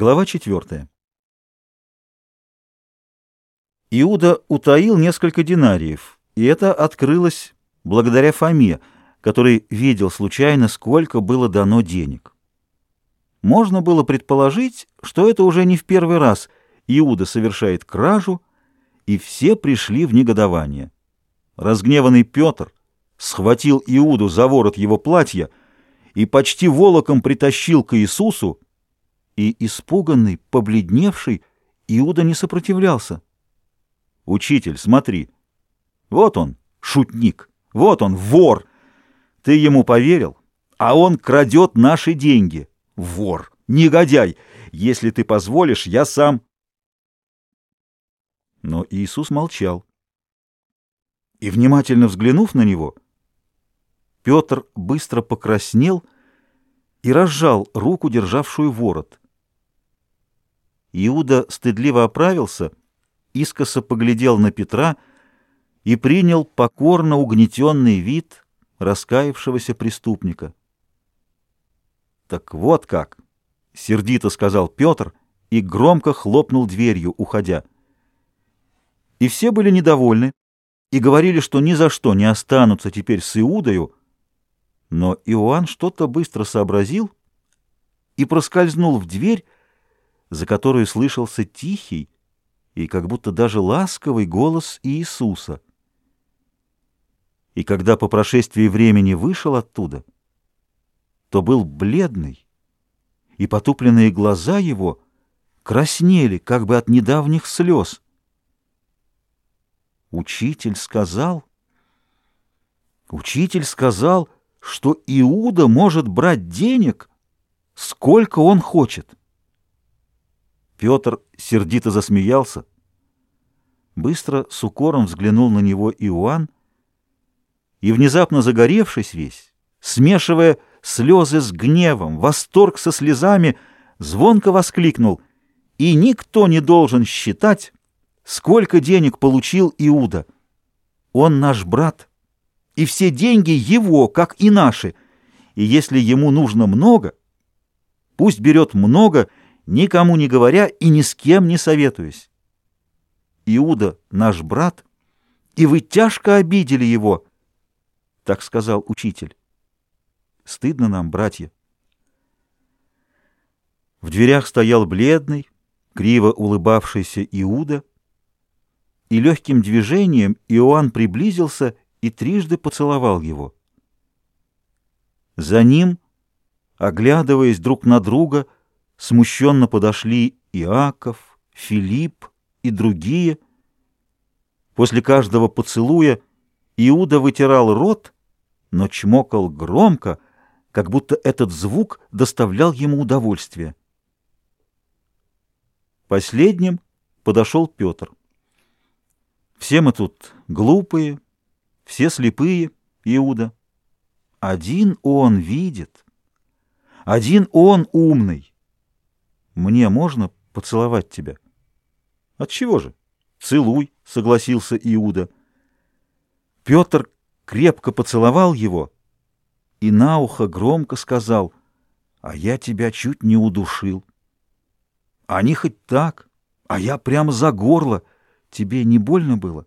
Глава 4. Иуда утаил несколько динариев, и это открылось благодаря Фоме, который видел случайно, сколько было дано денег. Можно было предположить, что это уже не в первый раз Иуда совершает кражу, и все пришли в негодование. Разгневанный Петр схватил Иуду за ворот его платья и почти волоком притащил к Иисусу, и, испуганный, побледневший, Иуда не сопротивлялся. «Учитель, смотри. Вот он, шутник. Вот он, вор. Ты ему поверил, а он крадет наши деньги. Вор, негодяй. Если ты позволишь, я сам...» Но Иисус молчал. И, внимательно взглянув на него, Петр быстро покраснел и разжал руку, державшую ворот. Иуда стыдливо оправился, искоса поглядел на Петра и принял покорно угнетенный вид раскаявшегося преступника. «Так вот как!» — сердито сказал Петр и громко хлопнул дверью, уходя. И все были недовольны и говорили, что ни за что не останутся теперь с Иудою, но Иоанн что-то быстро сообразил и проскользнул в дверь, за которую слышался тихий и как будто даже ласковый голос Иисуса. И когда по прошествии времени вышел оттуда, то был бледный, и потупленные глаза его краснели как бы от недавних слез. Учитель сказал, учитель сказал, что Иуда может брать денег, сколько он хочет. Петр сердито засмеялся. Быстро с укором взглянул на него Иоанн и, внезапно загоревшись весь, смешивая слезы с гневом, восторг со слезами, звонко воскликнул «И никто не должен считать, сколько денег получил Иуда. Он наш брат, и все деньги его, как и наши, и если ему нужно много, пусть берет много никому не говоря и ни с кем не советуясь. Иуда — наш брат, и вы тяжко обидели его, — так сказал учитель. Стыдно нам, братья. В дверях стоял бледный, криво улыбавшийся Иуда, и легким движением Иоанн приблизился и трижды поцеловал его. За ним, оглядываясь друг на друга, — Смущенно подошли Иаков, Филипп и другие. После каждого поцелуя Иуда вытирал рот, но чмокал громко, как будто этот звук доставлял ему удовольствие. Последним подошел Петр. Все мы тут глупые, все слепые, Иуда. Один он видит, один он умный. Мне можно поцеловать тебя? От чего же? Целуй, согласился Иуда. Петр крепко поцеловал его и на ухо громко сказал, а я тебя чуть не удушил. Они хоть так, а я прямо за горло. Тебе не больно было?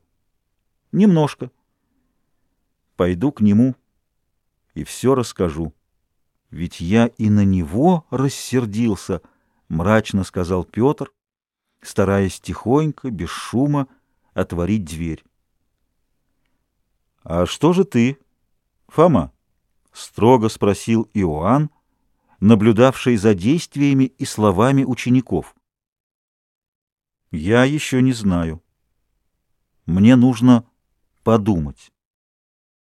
Немножко. Пойду к нему и все расскажу. Ведь я и на него рассердился —— мрачно сказал Петр, стараясь тихонько, без шума, отворить дверь. — А что же ты, Фома? — строго спросил Иоанн, наблюдавший за действиями и словами учеников. — Я еще не знаю. Мне нужно подумать.